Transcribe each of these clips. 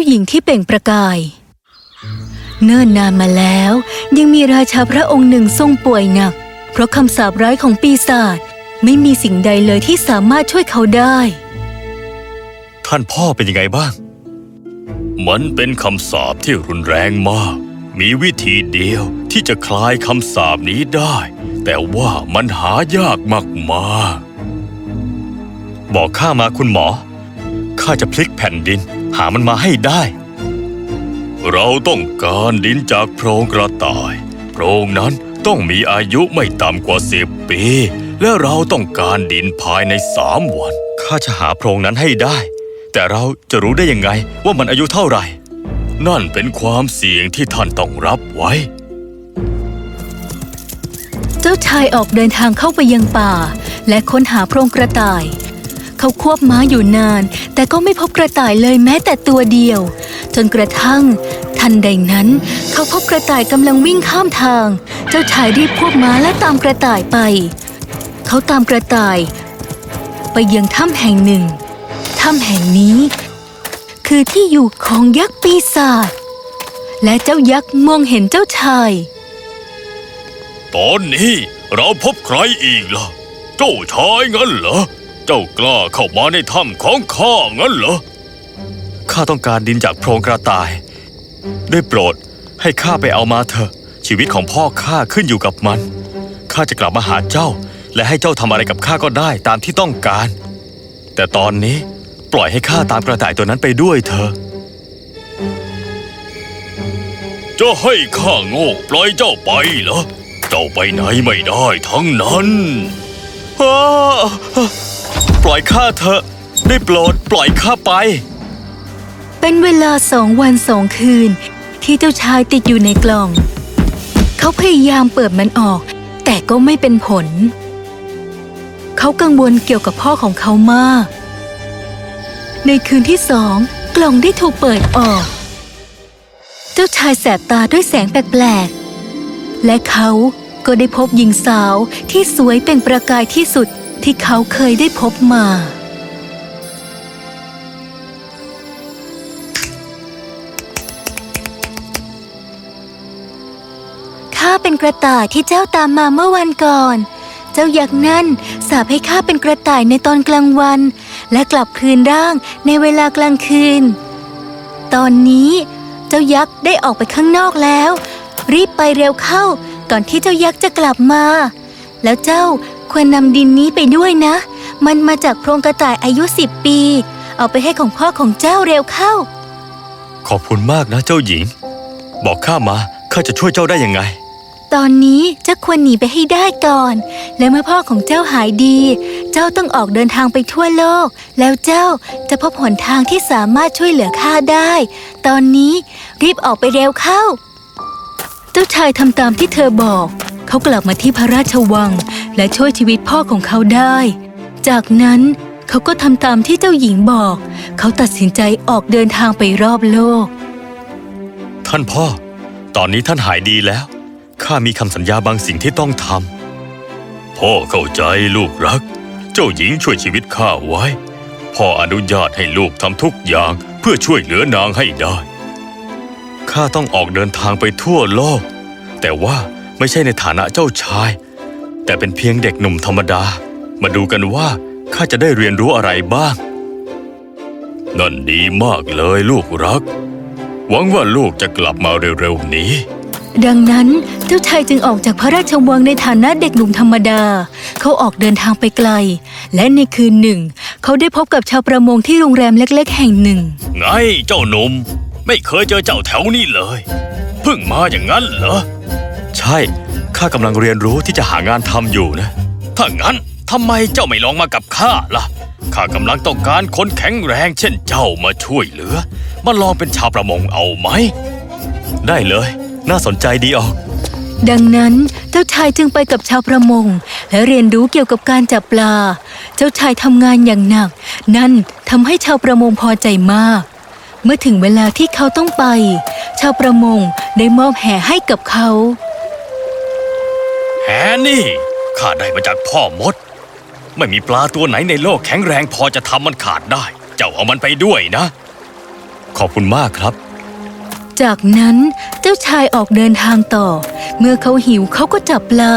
าหญิงที่เปล่งประกาย เนิ่นนานมาแล้ว ยังมีราชาพระองค์หนึ่งทรงป่วยหนัก เพราะคำสาปร้ายของปีศาจไม่มีสิ่งใดเลยที่สามารถช่วยเขาได้ ท่านพ่อเป็นยังไงบ้าง มันเป็นคำสาปที่รุนแรงมาก มีวิธีเดียวที่จะคลายคำสาปนี้ได้ แต่ว่ามันหายากมากๆบอกข้ามาคุณหมอ ข้าจะพลิกแผ่นดิน หามันมาให้ได้ เราต้องการดินจากโพรงกระต่าย โพรงนั้นต้องมีอายุไม่ต่ำกว่าสิบปี และเราต้องการดินภายในสามวันข้าจะหาโพรงนั้นให้ได้ แต่เราจะรู้ได้ยังไงว่ามันอายุเท่าไหร่ นั่นเป็นความเสี่ยงที่ท่านต้องรับไว้ เจ้าชายออกเดินทางเข้าไปยังป่า และค้นหาโพรงกระต่าย เขาควบม้าอยู่นาน แต่ก็ไม่พบกระต่ายเลยแม้แต่ตัวเดียว จนกระทั่ง ทันใดนั้น เขาพบกระต่ายกำลังวิ่งข้ามทาง เจ้าชายรีบควบม้าและตามกระต่ายไป เขาตามกระต่าย ไปยังถ้ำแห่งหนึ่ง ถ้ำแห่งนี้ คือที่อยู่ของยักษ์ปีศาจและเจ้ายักษ์มองเห็นเจ้าชาย ตอนนี้เราพบใครอีกล่ะ เจ้าชายงั้นเหรอ เจ้ากล้าเข้ามาในถ้ำของข้างั้นเหรอ ข้าต้องการดินจากโพรงกระต่าย ได้โปรดให้ข้าไปเอามาเถอะ ชีวิตของพ่อข้าขึ้นอยู่กับมัน ข้าจะกลับมาหาเจ้า และให้เจ้าทำอะไรกับข้าก็ได้ตามที่ต้องการ แต่ตอนนี้ปล่อยให้ข้าตามกระต่ายตัวนั้นไปด้วยเถอะจะให้ข้าโง่ปล่อยเจ้าไปเหรอ เจ้าไปไหนไม่ได้ทั้งนั้น อ้า ปล่อยข้าเถอะ ได้โปรดปล่อยข้าไป เป็นเวลาสองวันสองคืน ที่เจ้าชายติดอยู่ในกล่อง เขาพยายามเปิดมันออก แต่ก็ไม่เป็นผล เขากังวลเกี่ยวกับพ่อของเขามาก ในคืนที่สองกล่องได้ถูกเปิดออก เจ้าชายแสบตาด้วยแสงแปลกๆ และเขาก็ได้พบหญิงสาวที่สวยเป็นประกายที่สุด ที่เขาเคยได้พบมา ข้าเป็นกระต่ายที่เจ้าตามมาเมื่อวันก่อน เจ้ายักษ์นั่นสาปให้ข้าเป็นกระต่ายในตอนกลางวัน และกลับคืนร่างในเวลากลางคืน ตอนนี้เจ้ายักษ์ได้ออกไปข้างนอกแล้ว รีบไปเร็วเข้าก่อนที่เจ้ายักษ์จะกลับมา แล้วเจ้า ควรนำดินนี้ไปด้วยนะ มันมาจากโพรงกระต่ายอายุสิบปี เอาไปให้ของพ่อของเจ้าเร็วเข้า ขอบคุณมากนะเจ้าหญิง บอกข้ามาข้าจะช่วยเจ้าได้ยังไง ตอนนี้เจ้าควรหนีไปให้ได้ก่อน และเมื่อพ่อของเจ้าหายดี เจ้าต้องออกเดินทางไปทั่วโลก แล้วเจ้าจะพบหนทางที่สามารถช่วยเหลือข้าได้ ตอนนี้รีบออกไปเร็วเข้า เจ้าชายทำตามที่เธอบอก เขากลับมาที่พระราชวัง และช่วยชีวิตพ่อของเขาได้ จากนั้นเขาก็ทำตามที่เจ้าหญิงบอก เขาตัดสินใจออกเดินทางไปรอบโลก ท่านพ่อ ตอนนี้ท่านหายดีแล้ว ข้ามีคำสัญญาบางสิ่งที่ต้องทำ พ่อเข้าใจลูกรัก เจ้าหญิงช่วยชีวิตข้าไว้ พ่ออนุญาตให้ลูกทำทุกอย่างเพื่อช่วยเหลือนางให้ได้ ข้าต้องออกเดินทางไปทั่วโลก แต่ว่าไม่ใช่ในฐานะเจ้าชาย แต่เป็นเพียงเด็กหนุ่มธรรมดา มาดูกันว่าข้าจะได้เรียนรู้อะไรบ้าง นั่นดีมากเลยลูกรัก หวังว่าลูกจะกลับมาเร็วๆนี้ ดังนั้นเจ้าชายจึงออกจากพระราชวังในฐานะเด็กหนุ่มธรรมดา เขาออกเดินทางไปไกล และในคืนหนึ่ง เขาได้พบกับชาวประมงที่โรงแรมเล็ก ๆ แห่งหนึ่ง ไงเจ้าหนุ่ม ไม่เคยเจอเจ้าแถวนี้เลย เพิ่งมาอย่างนั้นเหรอ ใช่ ข้ากำลังเรียนรู้ที่จะหางานทำอยู่นะ ถ้างั้นทำไมเจ้าไม่ลองมากับข้าล่ะ ข้ากำลังต้องการคนแข็งแรงเช่นเจ้ามาช่วยเหลือ มาลองเป็นชาวประมงเอาไหม ได้เลย น่าสนใจดีออก ดังนั้นเจ้าชายจึงไปกับชาวประมง และเรียนรู้เกี่ยวกับการจับปลา เจ้าชายทำงานอย่างหนัก นั่นทำให้ชาวประมงพอใจมาก เมื่อถึงเวลาที่เขาต้องไป ชาวประมงได้มอบแห่ให้กับเขา แหนี่ข้าได้มาจากพ่อมด ไม่มีปลาตัวไหนในโลกแข็งแรงพอจะทำมันขาดได้ เจ้าเอามันไปด้วยนะ ขอบคุณมากครับ จากนั้นเจ้าชายออกเดินทางต่อ เมื่อเขาหิวเขาก็จับปลา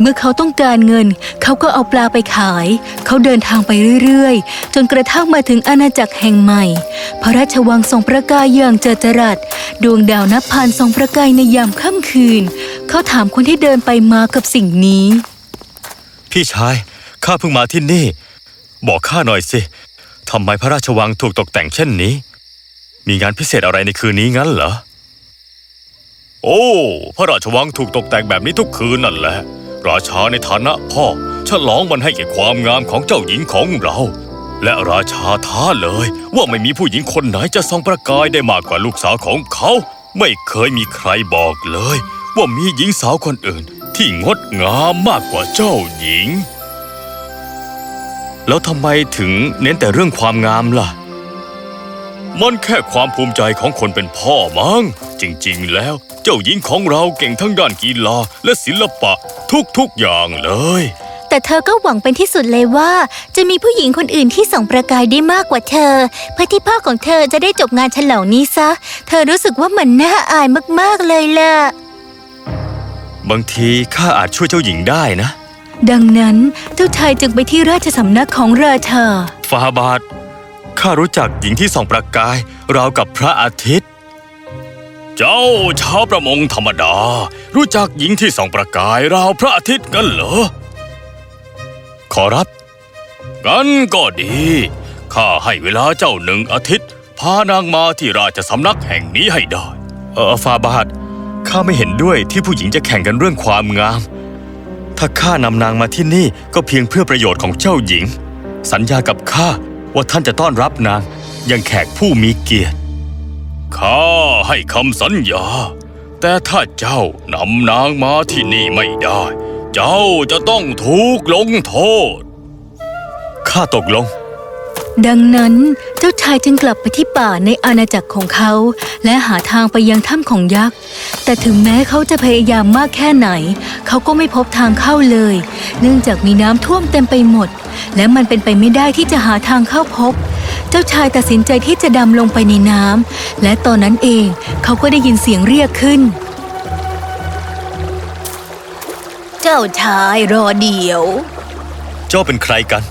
เมื่อเขาต้องการเงิน เขาก็เอาปลาไปขาย เขาเดินทางไปเรื่อยๆ จนกระทั่งมาถึงอาณาจักรแห่งใหม่ พระราชวังทรงประกายอย่างเจิดจรัส ดวงดาวนับพันทรงประกายในยามค่ำคืน เขาถามคนที่เดินไปมากับสิ่งนี้ พี่ชาย ข้าเพิ่งมาที่นี่ บอกข้าหน่อยสิทำไมพระราชวังถูกตกแต่งเช่นนี้ มีงานพิเศษอะไรในคืนนี้งั้นเหรอ โอ้ พระราชวังถูกตกแต่งแบบนี้ทุกคืนนั่นแหละ ราชาในฐานะพ่อฉลองมันให้แก่ความงามของเจ้าหญิงของเรา และราชาท้าเลย ว่าไม่มีผู้หญิงคนไหนจะส่องประกายได้มากกว่าลูกสาวของเขา ไม่เคยมีใครบอกเลย ว่ามีหญิงสาวคนอื่นที่งดงามมากกว่าเจ้าหญิง แล้วทำไมถึงเน้นแต่เรื่องความงามล่ะ มันแค่ความภูมิใจของคนเป็นพ่อมั้ง จริงๆ แล้วเจ้าหญิงของเราเก่งทั้งด้านกีฬาและศิลปะทุกๆอย่างเลย แต่เธอก็หวังเป็นที่สุดเลยว่า จะมีผู้หญิงคนอื่นที่ส่องประกายได้มากกว่าเธอ เพื่อที่พ่อของเธอจะได้จบงานฉลองนี้ซะ เธอรู้สึกว่ามันน่าอายมากๆเลยล่ะ บางทีข้าอาจช่วยเจ้าหญิงได้นะ ดังนั้นเจ้าชายจึงไปที่ราชสำนักของราชาฟาบาทข้ารู้จักหญิงที่ส่องประกายราวกับพระอาทิตย์ เจ้าชาวประมงธรรมดา รู้จักหญิงที่ส่องประกายราวพระอาทิตย์กันเหรอ ขอรับงั้นก็ดีข้าให้เวลาเจ้าหนึ่งอาทิตย์ พานางมาที่ราชสำนักแห่งนี้ให้ได้ เออฟาบาท ข้าไม่เห็นด้วยที่ผู้หญิงจะแข่งกันเรื่องความงาม ถ้าข้านำนางมาที่นี่ก็เพียงเพื่อประโยชน์ของเจ้าหญิง สัญญากับข้าว่าท่านจะต้อนรับนางอย่างแขกผู้มีเกียรติ ข้าให้คำสัญญา แต่ถ้าเจ้านำนางมาที่นี่ไม่ได้ เจ้าจะต้องถูกลงโทษ ข้าตกลง ดังนั้นเจ้าชายจึงกลับไปที่ป่าในอาณาจักรของเขา และหาทางไปยังถ้ำของยักษ์ แต่ถึงแม้เขาจะพยายามมากแค่ไหน เขาก็ไม่พบทางเข้าเลย เนื่องจากมีน้ำท่วมเต็มไปหมด และมันเป็นไปไม่ได้ที่จะหาทางเข้าพบ เจ้าชายตัดสินใจที่จะดำลงไปในน้ำและตอนนั้นเองเขาก็ได้ยินเสียงเรียกขึ้น เจ้าชายรอเดี๋ยว เจ้าเป็นใครกัน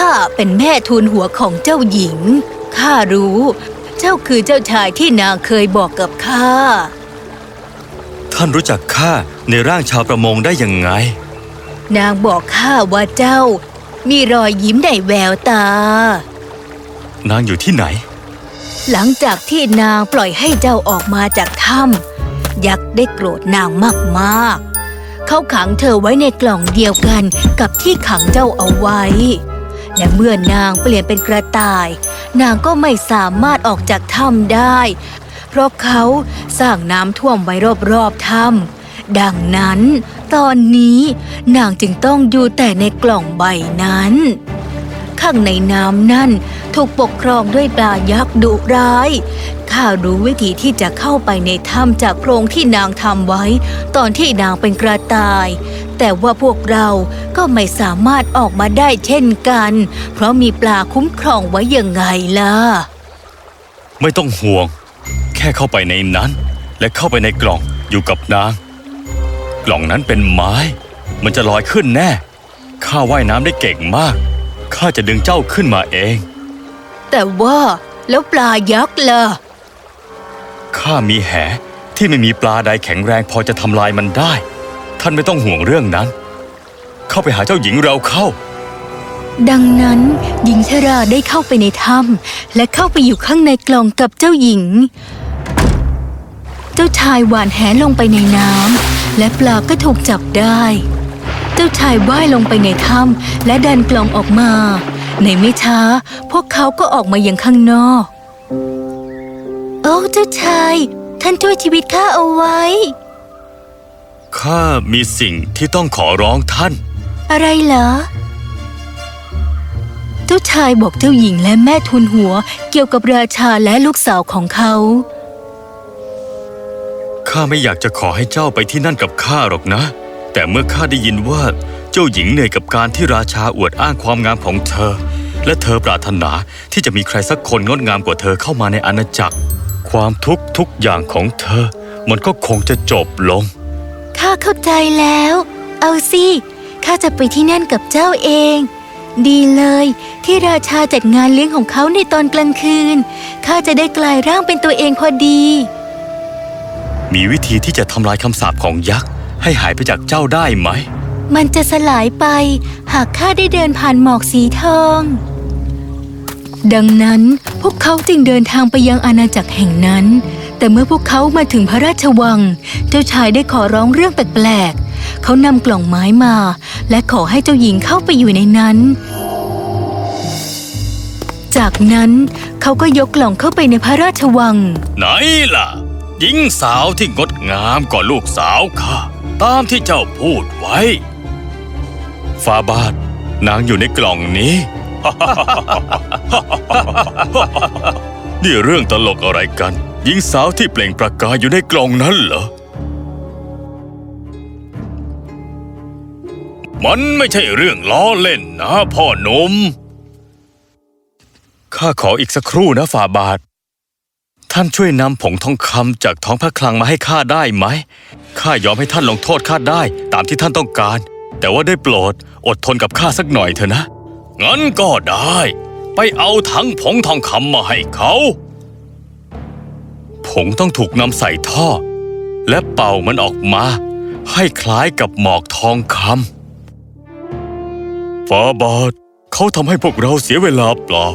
ข้าเป็นแม่ทูลหัวของเจ้าหญิง ข้ารู้ เจ้าคือเจ้าชายที่นางเคยบอกกับข้า ท่านรู้จักข้าในร่างชาวประมงได้ยังไง นางบอกข้าว่าเจ้า มีรอยยิ้มในแววตา นางอยู่ที่ไหน หลังจากที่นางปล่อยให้เจ้าออกมาจากถ้ำยักษ์ได้โกรธนางมากๆเขาขังเธอไว้ในกล่องเดียวกันกับที่ขังเจ้าเอาไว้ และเมื่อนางเปลี่ยนเป็นกระต่าย นางก็ไม่สามารถออกจากถ้ำได้ เพราะเขาสร้างน้ำท่วมไว้รอบๆถ้ำดังนั้น ตอนนี้นางจึงต้องอยู่แต่ในกล่องใบนั้น ข้างในน้ำนั่นถูกปกครองด้วยปลายักษ์ดุร้ายข้ารู้วิธีที่จะเข้าไปในถ้ำจากโพรงที่นางทำไว้ ตอนที่นางเป็นกระต่าย แต่ว่าพวกเราก็ไม่สามารถออกมาได้เช่นกัน เพราะมีปลาคุ้มครองไว้ยังไงล่ะ ไม่ต้องห่วง แค่เข้าไปในนั้น และเข้าไปในกล่องอยู่กับนาง กล่องนั้นเป็นไม้ มันจะลอยขึ้นแน่ ข้าว่ายน้ำได้เก่งมาก ข้าจะดึงเจ้าขึ้นมาเอง แต่ว่าแล้วปลายักษ์ล่ะ ข้ามีแหที่ไม่มีปลาใดแข็งแรงพอจะทำลายมันได้ ท่านไม่ต้องห่วงเรื่องนั้น เข้าไปหาเจ้าหญิงเราเข้า ดังนั้นหญิงชราได้เข้าไปในถ้ำและเข้าไปอยู่ข้างในกล่องกับเจ้าหญิง เจ้าชายหวานแหลงไปในน้ำและปลาก็ถูกจับได้ เจ้าชายว่ายลงไปในถ้ำและดันกล่องออกมา ในไม่ช้า พวกเขาก็ออกมายังข้างนอก โอ้เจ้าชาย ท่านช่วยชีวิตข้าเอาไว้ ข้ามีสิ่งที่ต้องขอร้องท่าน อะไรเหรอ เจ้าชายบอกเจ้าหญิงและแม่ทุนหัวเกี่ยวกับราชาและลูกสาวของเขา ข้าไม่อยากจะขอให้เจ้าไปที่นั่นกับข้าหรอกนะ แต่เมื่อข้าได้ยินว่าเจ้าหญิงเหนื่อยกับการที่ราชาอวดอ้างความงามของเธอ และเธอปรารถนาที่จะมีใครสักคนงดงามกว่าเธอเข้ามาในอาณาจักร ความทุกข์ทุกอย่างของเธอ มันก็คงจะจบลง ข้าเข้าใจแล้ว เอาสิข้าจะไปที่นั่นกับเจ้าเอง ดีเลยที่ราชาจัดงานเลี้ยงของเขาในตอนกลางคืน ข้าจะได้กลายร่างเป็นตัวเองพอดี มีวิธีที่จะทำลายคำสาปของยักษ์ ให้หายไปจากเจ้าได้ไหม มันจะสลายไป หากข้าได้เดินผ่านหมอกสีทอง ดังนั้นพวกเขาจึงเดินทางไปยังอาณาจักรแห่งนั้น แต่เมื่อพวกเขามาถึงพระราชวัง เจ้าชายได้ขอร้องเรื่องแปลกๆ เขานำกล่องไม้มา และขอให้เจ้าหญิงเข้าไปอยู่ในนั้น จากนั้นเขาก็ยกกล่องเข้าไปในพระราชวัง ไหนล่ะ หญิงสาวที่งดงามกว่าลูกสาวข้าตามที่เจ้าพูดไว้ฟาบาทนางอยู่ในกล่องนี้ นี่เรื่องตลกอะไรกัน หญิงสาวที่เปล่งประกายอยู่ในกล่องนั้นเหรอ มันไม่ใช่เรื่องล้อเล่นนะพ่อหนุ่มข้าขออีกสักครู่นะฟาบาท ท่านช่วยนำผงทองคำจากท้องพระคลังมาให้ข้าได้ไหม ข้ายอมให้ท่านลงโทษข้าได้ตามที่ท่านต้องการ แต่ว่าได้โปรดอดทนกับข้าสักหน่อยเถอะนะ งั้นก็ได้ ไปเอาถังผงทองคำมาให้เขา ผงต้องถูกนำใส่ท่อ และเป่ามันออกมา ให้คล้ายกับหมอกทองคำฟาบาทเขาทำให้พวกเราเสียเวลาเปล่า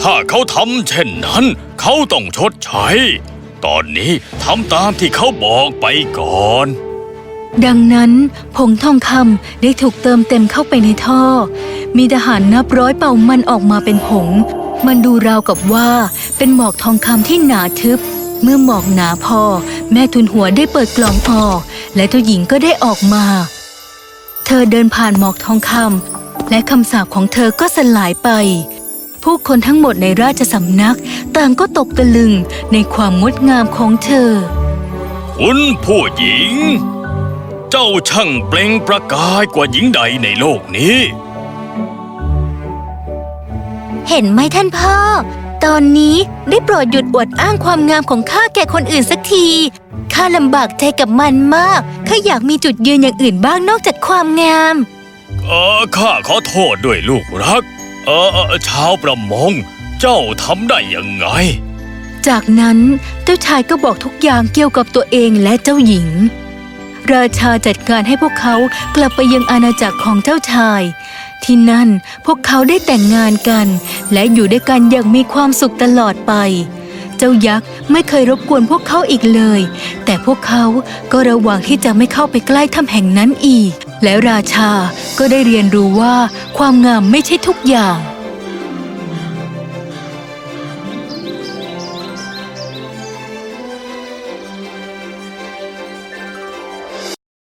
ถ้าเขาทำเช่นนั้น เขาต้องชดใช้ ตอนนี้ทำตามที่เขาบอกไปก่อนดังนั้นผงทองคำได้ถูกเติมเต็มเข้าไปในท่อ มีทหารนับร้อยเป่ามันออกมาเป็นผง มันดูราวกับว่าเป็นหมอกทองคำที่หนาทึบ เมื่อหมอกหนาพอ แม่ทุนหัวได้เปิดกล่องออก และเจ้าหญิงก็ได้ออกมา เธอเดินผ่านหมอกทองคำและคำสาปของเธอก็สลายไป ผู้คนทั้งหมดในราชสำนัก ต่างก็ตกตะลึงในความงดงามของเธอ คุณผู้หญิง เจ้าช่างเปล่งประกายกว่าหญิงใดในโลกนี้ เห็นไหมท่านพ่อ ตอนนี้ได้โปรดหยุดอวดอ้างความงามของข้าแก่คนอื่นสักทีข้าลำบากใจกับมันมากข้าอยากมีจุดยืนอย่างอื่นบ้างนอกจากความงามเออข้าขอโทษด้วยลูกรัก เออเออชาวประมง เจ้าทำได้ยังไง จากนั้นเจ้าชายก็บอกทุกอย่างเกี่ยวกับตัวเองและเจ้าหญิง ราชาจัดการให้พวกเขากลับไปยังอาณาจักรของเจ้าชาย ที่นั่นพวกเขาได้แต่งงานกัน และอยู่ด้วยกันอย่างมีความสุขตลอดไป เจ้ายักษ์ไม่เคยรบกวนพวกเขาอีกเลย แต่พวกเขาก็ระวังที่จะไม่เข้าไปใกล้ถ้ำแห่งนั้นอีก และราชาก็ได้เรียนรู้ว่าความงามไม่ใช่ทุกอย่าง